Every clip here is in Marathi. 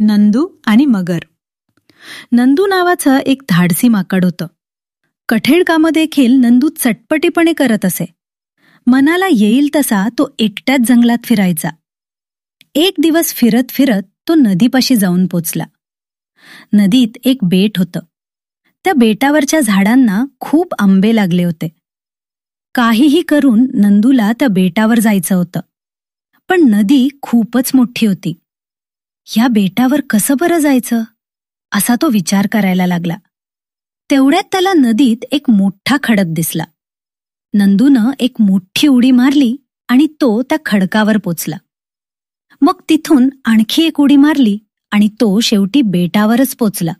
नंदू आणि मगर. नंदू नावाचं एक धाडसी माकड होतं. कठीण कामं देखील नंदू चटपटीपणे करत असे. मनाला येईल तसा तो एकट्याच जंगलात फिरायचा. एक दिवस फिरत फिरत तो नदीपाशी जाऊन पोचला. नदीत एक बेट होतं. त्या बेटावरच्या झाडांना खूप आंबे लागले होते. काहीही करून नंदूला त्या बेटावर जायचं होतं. पण नदी खूपच मोठी होती. ह्या बेटावर कसं बरं जायचं? असा तो विचार करायला लागला. तेवढ्यात त्याला नदीत एक मोठा खडक दिसला. नंदूनं एक मोठी उडी मारली आणि तो त्या खडकावर पोचला. मग तिथून आणखी एक उडी मारली आणि तो शेवटी बेटावरच पोचला.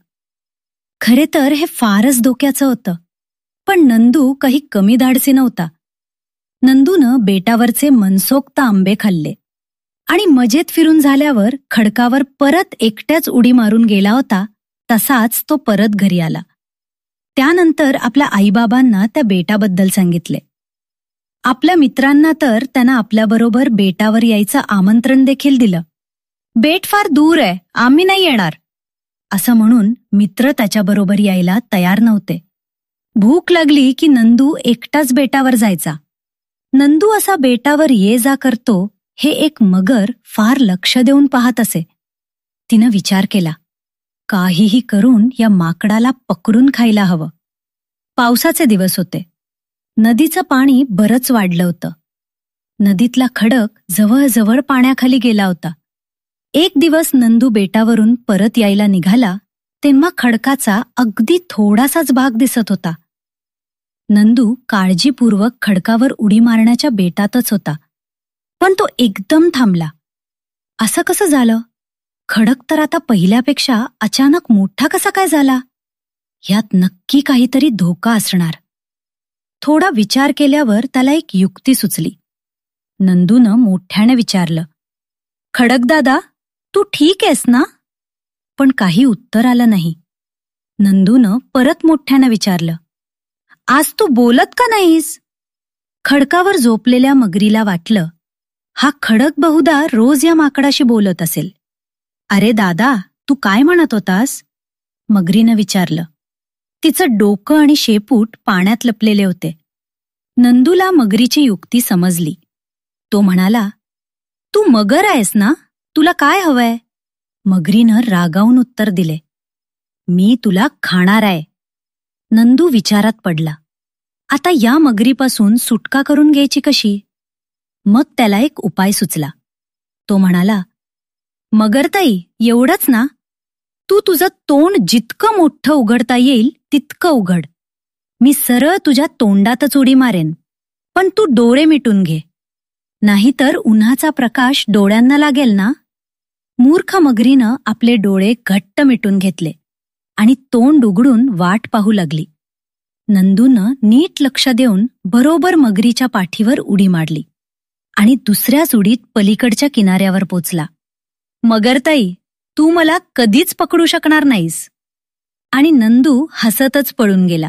खरे तर हे फारच धोक्याचं होतं पण नंदू काही कमी धाडसी नव्हता. नंदूनं बेटावरचे मनसोक्त आंबे खाल्ले. आणि मजेत फिरून झाल्यावर खडकावर परत एकट्याच उडी मारून गेला होता तसाच तो परत घरी आला. त्यानंतर आपल्या आईबाबांना त्या बेटाबद्दल सांगितले. आपल्या मित्रांना तर त्यांना आपल्याबरोबर बेटावर यायचं आमंत्रण देखील दिलं. बेट फार दूर आहे आम्ही नाही येणार. असं म्हणून मित्र त्याच्याबरोबर यायला तयार नव्हते. भूक लागली की नंदू एकटाच बेटावर जायचा. नंदू असा बेटावर ये जा करतो हे एक मगर फार लक्ष देऊन पाहत असे. तिनं विचार केला काहीही करून या माकडाला पकडून खायला हवं. पावसाचे दिवस होते. नदीचं पाणी बरंच वाढलं होतं. नदीतला खडक जवळजवळ पाण्याखाली गेला होता. एक दिवस नंदू बेटावरून परत यायला निघाला तेव्हा खडकाचा अगदी थोडासाच भाग दिसत होता. नंदू काळजीपूर्वक खडकावर उडी मारण्याच्या बेटातच होता. पण तो एकदम थांबला. असं कसं झालं? खडक तर आता पहिल्यापेक्षा अचानक मोठा कसा काय झाला? ह्यात नक्की काहीतरी धोका असणार. थोडा विचार केल्यावर त्याला एक युक्ती सुचली. नंदूनं मोठ्याने विचारलं खडक दादा तू ठीक आहेस ना? पण काही उत्तर आलं नाही. नंदूनं परत मोठ्यानं विचारलं आज तू बोलत का नाहीस? खडकावर झोपलेल्या मगरीला वाटलं हा खडक बहुधा रोज या माकडाशी बोलत असेल. अरे दादा तू काय म्हणत होतास? मगरीनं विचारलं. तिचं डोकं आणि शेपूट पाण्यात लपलेले होते. नंदूला मगरीची युक्ती समजली. तो म्हणाला तू मगर आहेस ना? तुला काय हवंय? मगरीनं रागावून उत्तर दिले मी तुला खाणार आहे. नंदू विचारात पडला आता या मगरीपासून सुटका करून घ्यायची कशी? मग त्याला एक उपाय सुचला. तो म्हणाला मगरताई एवढंच ना? तू तुझं तोंड जितकं मोठं उघडता येईल तितकं उघड. मी सरळ तुझ्या तोंडातच उडी मारेन पण तू डोळे मिटून घे. नाहीतर उन्हाचा प्रकाश डोळ्यांना लागेल ना? मूर्ख मगरीनं आपले डोळे घट्ट मिटून घेतले आणि तोंड उघडून वाट पाहू लागली. नंदूनं नीट लक्ष देऊन बरोबर मगरीच्या पाठीवर उडी मारली. आणि दुसऱ्याच उडीत पलीकडच्या किनाऱ्यावर पोचला. मगरताई तू मला कधीच पकडू शकणार नाहीस. आणि नंदू हसतच पळून गेला.